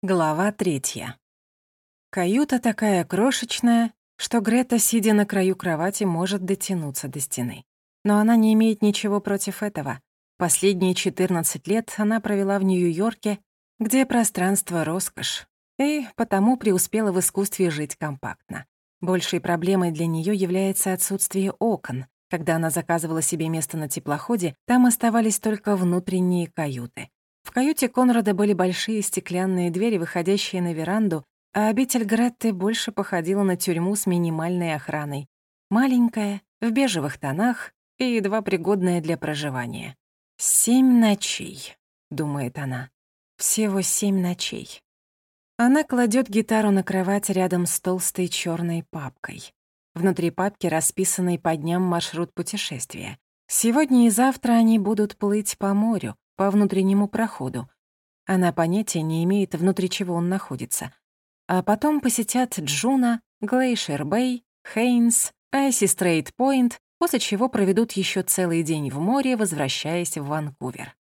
Глава третья. Каюта такая крошечная, что Грета, сидя на краю кровати, может дотянуться до стены. Но она не имеет ничего против этого. Последние 14 лет она провела в Нью-Йорке, где пространство — роскошь, и потому преуспела в искусстве жить компактно. Большей проблемой для нее является отсутствие окон. Когда она заказывала себе место на теплоходе, там оставались только внутренние каюты. В каюте Конрада были большие стеклянные двери, выходящие на веранду, а обитель Гретты больше походила на тюрьму с минимальной охраной. Маленькая, в бежевых тонах и едва пригодная для проживания. «Семь ночей», — думает она. «Всего семь ночей». Она кладет гитару на кровать рядом с толстой черной папкой. Внутри папки расписанный по дням маршрут путешествия. Сегодня и завтра они будут плыть по морю, по внутреннему проходу. Она понятия не имеет, внутри чего он находится. А потом посетят Джуна, Глейшер Бэй, Хейнс, Айси Стрейт Пойнт, после чего проведут еще целый день в море, возвращаясь в Ванкувер.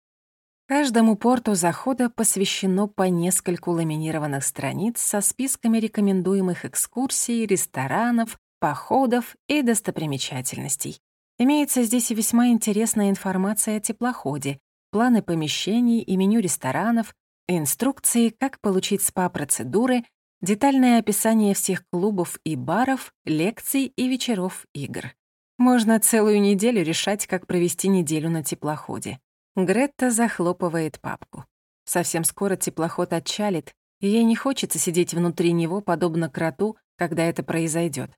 Каждому порту захода посвящено по нескольку ламинированных страниц со списками рекомендуемых экскурсий, ресторанов, походов и достопримечательностей. Имеется здесь и весьма интересная информация о теплоходе, планы помещений и меню ресторанов, инструкции, как получить СПА-процедуры, детальное описание всех клубов и баров, лекций и вечеров игр. Можно целую неделю решать, как провести неделю на теплоходе. Гретта захлопывает папку. Совсем скоро теплоход отчалит, и ей не хочется сидеть внутри него, подобно кроту, когда это произойдет.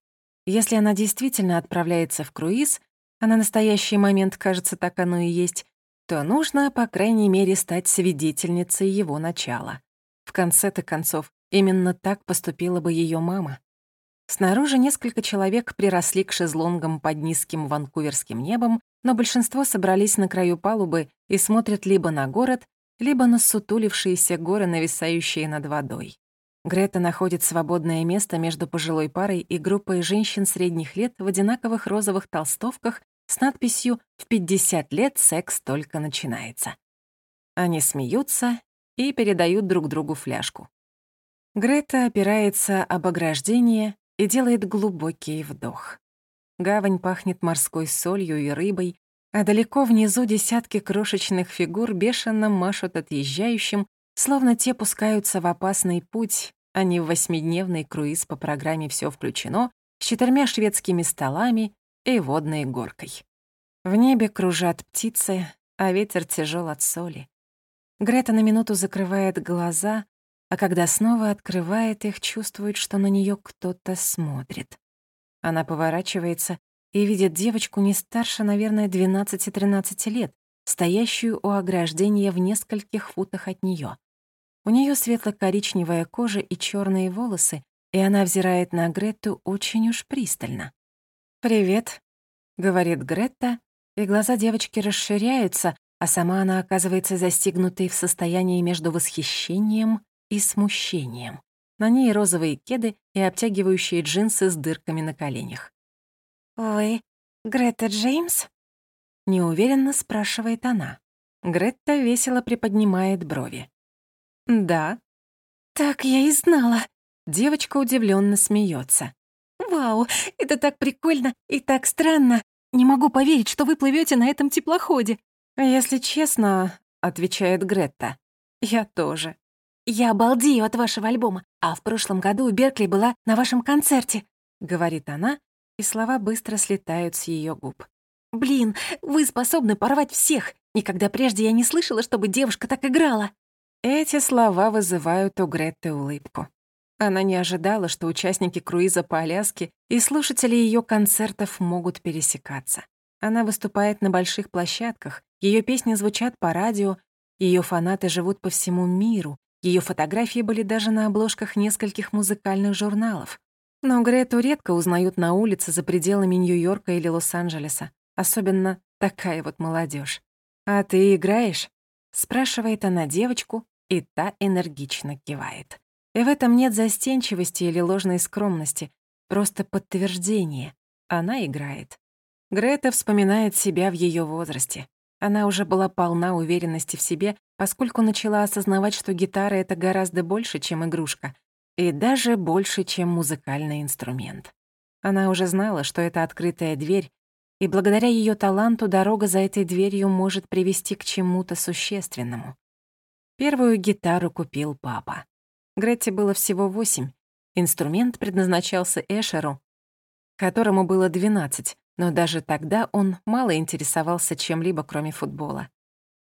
Если она действительно отправляется в круиз, а на настоящий момент, кажется, так оно и есть, то нужно, по крайней мере, стать свидетельницей его начала. В конце-то концов, именно так поступила бы ее мама. Снаружи несколько человек приросли к шезлонгам под низким ванкуверским небом, но большинство собрались на краю палубы и смотрят либо на город, либо на сутулившиеся горы, нависающие над водой. Грета находит свободное место между пожилой парой и группой женщин средних лет в одинаковых розовых толстовках с надписью «В 50 лет секс только начинается». Они смеются и передают друг другу фляжку. Грета опирается об ограждение и делает глубокий вдох. Гавань пахнет морской солью и рыбой, а далеко внизу десятки крошечных фигур бешено машут отъезжающим, словно те пускаются в опасный путь, а не в восьмидневный круиз по программе «Всё включено» с четырьмя шведскими столами и водной горкой. В небе кружат птицы, а ветер тяжел от соли. Грета на минуту закрывает глаза, а когда снова открывает их, чувствует, что на нее кто-то смотрит. Она поворачивается и видит девочку не старше, наверное, 12-13 лет, стоящую у ограждения в нескольких футах от нее. У нее светло-коричневая кожа и черные волосы, и она взирает на Грету очень уж пристально. «Привет», — говорит Гретта, и глаза девочки расширяются, а сама она оказывается застигнутой в состоянии между восхищением и смущением. На ней розовые кеды и обтягивающие джинсы с дырками на коленях. «Вы Грета Джеймс?» — неуверенно спрашивает она. Гретта весело приподнимает брови. «Да». «Так я и знала». Девочка удивленно смеется. «Вау, это так прикольно и так странно. Не могу поверить, что вы плывете на этом теплоходе». «Если честно», — отвечает Гретта, — «я тоже». «Я обалдею от вашего альбома, а в прошлом году Беркли была на вашем концерте», — говорит она, и слова быстро слетают с ее губ. «Блин, вы способны порвать всех. Никогда прежде я не слышала, чтобы девушка так играла». Эти слова вызывают у Гретты улыбку. Она не ожидала, что участники круиза по Аляске и слушатели ее концертов могут пересекаться. Она выступает на больших площадках, ее песни звучат по радио, ее фанаты живут по всему миру, ее фотографии были даже на обложках нескольких музыкальных журналов. Но Грету редко узнают на улице за пределами Нью-Йорка или Лос-Анджелеса, особенно такая вот молодежь. «А ты играешь?» — спрашивает она девочку, и та энергично кивает. И в этом нет застенчивости или ложной скромности, просто подтверждение. Она играет. Грета вспоминает себя в ее возрасте. Она уже была полна уверенности в себе, поскольку начала осознавать, что гитара — это гораздо больше, чем игрушка, и даже больше, чем музыкальный инструмент. Она уже знала, что это открытая дверь, и благодаря ее таланту дорога за этой дверью может привести к чему-то существенному. Первую гитару купил папа. Гретте было всего восемь. Инструмент предназначался Эшеру, которому было двенадцать, но даже тогда он мало интересовался чем-либо, кроме футбола.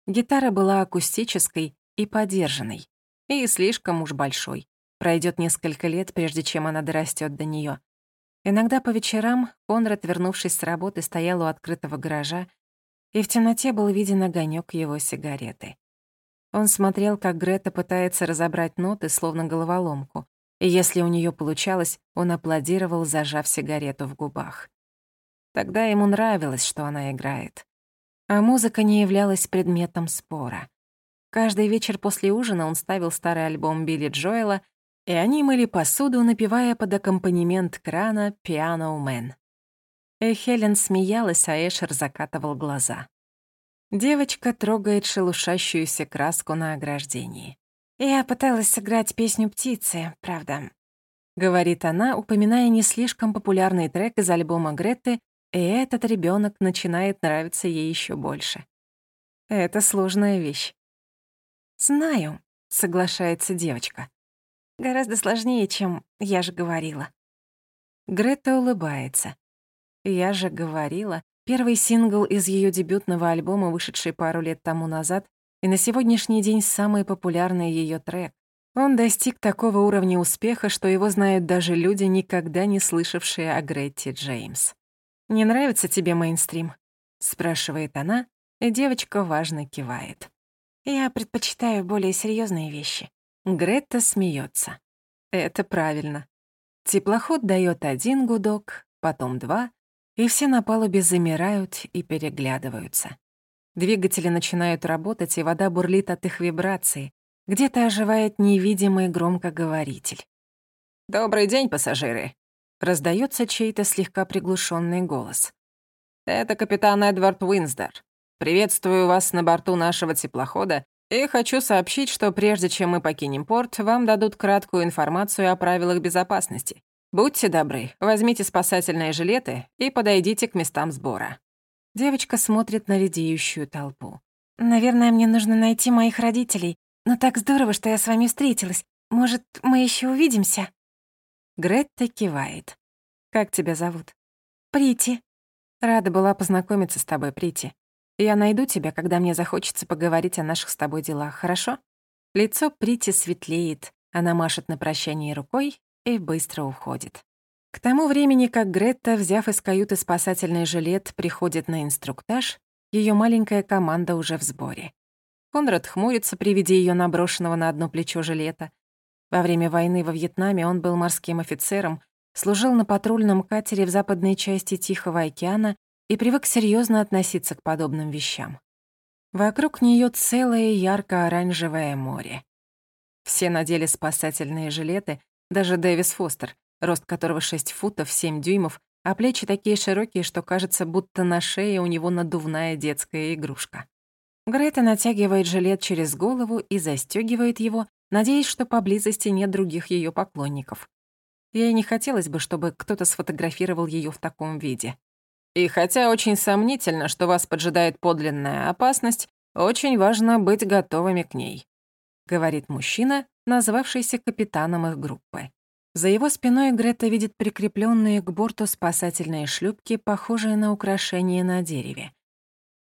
Гитара была акустической и подержанной, и слишком уж большой. Пройдет несколько лет, прежде чем она дорастет до нее. Иногда по вечерам Конрад, вернувшись с работы, стоял у открытого гаража, и в темноте был виден огонек его сигареты. Он смотрел, как Грета пытается разобрать ноты, словно головоломку, и если у нее получалось, он аплодировал, зажав сигарету в губах. Тогда ему нравилось, что она играет. А музыка не являлась предметом спора. Каждый вечер после ужина он ставил старый альбом Билли Джоэла и они мыли посуду, напевая под аккомпанемент крана «Piano Man». И Хелен смеялась, а Эшер закатывал глаза. Девочка трогает шелушащуюся краску на ограждении. «Я пыталась сыграть песню «Птицы», правда», — говорит она, упоминая не слишком популярный трек из альбома Гретты, и этот ребенок начинает нравиться ей еще больше. Это сложная вещь. «Знаю», — соглашается девочка. Гораздо сложнее, чем «я же говорила». Грета улыбается. «Я же говорила» — первый сингл из ее дебютного альбома, вышедший пару лет тому назад, и на сегодняшний день самый популярный ее трек. Он достиг такого уровня успеха, что его знают даже люди, никогда не слышавшие о Гретти Джеймс. «Не нравится тебе мейнстрим?» — спрашивает она, и девочка важно кивает. «Я предпочитаю более серьезные вещи. Гретта смеется. Это правильно. Теплоход дает один гудок, потом два, и все на палубе замирают и переглядываются. Двигатели начинают работать, и вода бурлит от их вибрации. Где-то оживает невидимый громкоговоритель. «Добрый день, пассажиры!» Раздается чей-то слегка приглушенный голос. «Это капитан Эдвард Уинсдор. Приветствую вас на борту нашего теплохода и хочу сообщить, что прежде чем мы покинем порт, вам дадут краткую информацию о правилах безопасности. Будьте добры, возьмите спасательные жилеты и подойдите к местам сбора. Девочка смотрит на редеющую толпу. «Наверное, мне нужно найти моих родителей. Но так здорово, что я с вами встретилась. Может, мы еще увидимся?» Гретта кивает. «Как тебя зовут?» «Прити». «Рада была познакомиться с тобой, Прити. Я найду тебя, когда мне захочется поговорить о наших с тобой делах, хорошо?» Лицо Прити светлеет, она машет на прощание рукой и быстро уходит. К тому времени, как Гретта, взяв из каюты спасательный жилет, приходит на инструктаж, ее маленькая команда уже в сборе. Конрад хмурится при виде ее наброшенного на одно плечо жилета. Во время войны во Вьетнаме он был морским офицером, служил на патрульном катере в западной части Тихого океана и привык серьезно относиться к подобным вещам. Вокруг нее целое ярко-оранжевое море. Все надели спасательные жилеты, даже Дэвис Фостер, рост которого 6 футов 7 дюймов, а плечи такие широкие, что кажется, будто на шее у него надувная детская игрушка. Грета натягивает жилет через голову и застегивает его, надеясь, что поблизости нет других ее поклонников. Ей не хотелось бы, чтобы кто-то сфотографировал ее в таком виде. И хотя очень сомнительно, что вас поджидает подлинная опасность, очень важно быть готовыми к ней», — говорит мужчина, назвавшийся капитаном их группы. За его спиной Грета видит прикрепленные к борту спасательные шлюпки, похожие на украшения на дереве.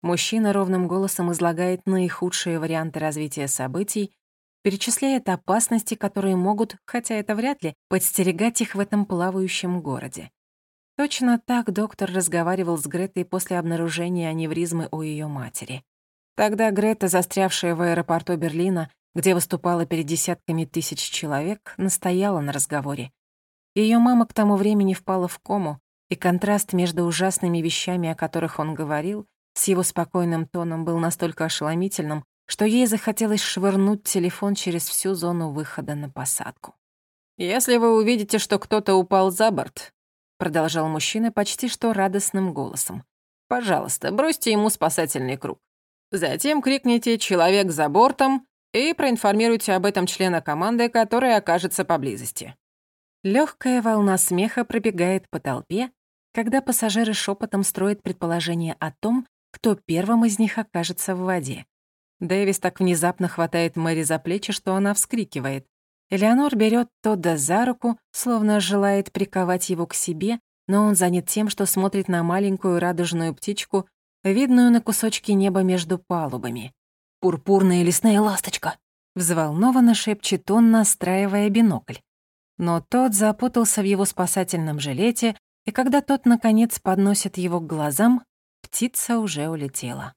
Мужчина ровным голосом излагает наихудшие варианты развития событий, перечисляет опасности, которые могут, хотя это вряд ли, подстерегать их в этом плавающем городе. Точно так доктор разговаривал с Гретой после обнаружения аневризмы у ее матери. Тогда Грета, застрявшая в аэропорту Берлина, где выступала перед десятками тысяч человек, настояла на разговоре. Ее мама к тому времени впала в кому, и контраст между ужасными вещами, о которых он говорил, с его спокойным тоном был настолько ошеломительным, что ей захотелось швырнуть телефон через всю зону выхода на посадку. «Если вы увидите, что кто-то упал за борт, продолжал мужчина почти что радостным голосом. «Пожалуйста, бросьте ему спасательный круг. Затем крикните «Человек за бортом» и проинформируйте об этом члена команды, который окажется поблизости. Легкая волна смеха пробегает по толпе, когда пассажиры шепотом строят предположение о том, кто первым из них окажется в воде. Дэвис так внезапно хватает Мэри за плечи, что она вскрикивает. Элеонор берет Тодда за руку, словно желает приковать его к себе, но он занят тем, что смотрит на маленькую радужную птичку, видную на кусочке неба между палубами. «Пурпурная лесная ласточка!» — взволнованно шепчет он, настраивая бинокль. Но тот запутался в его спасательном жилете, и когда тот, наконец, подносит его к глазам, птица уже улетела.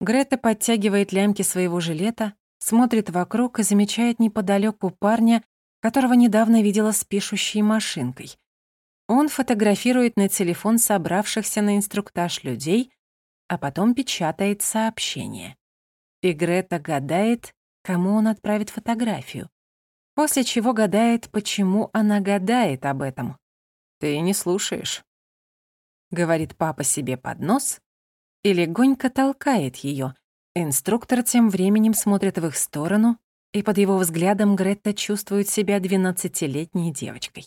Грета подтягивает лямки своего жилета, смотрит вокруг и замечает неподалеку парня, которого недавно видела с пишущей машинкой. Он фотографирует на телефон собравшихся на инструктаж людей, а потом печатает сообщение. И Грета гадает, кому он отправит фотографию. После чего гадает, почему она гадает об этом. «Ты не слушаешь», — говорит папа себе под нос и легонько толкает ее. Инструктор тем временем смотрит в их сторону, и под его взглядом Гретта чувствует себя двенадцатилетней девочкой.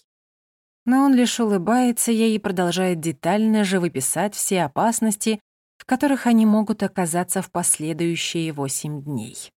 Но он лишь улыбается ей и продолжает детально живописать все опасности, в которых они могут оказаться в последующие восемь дней.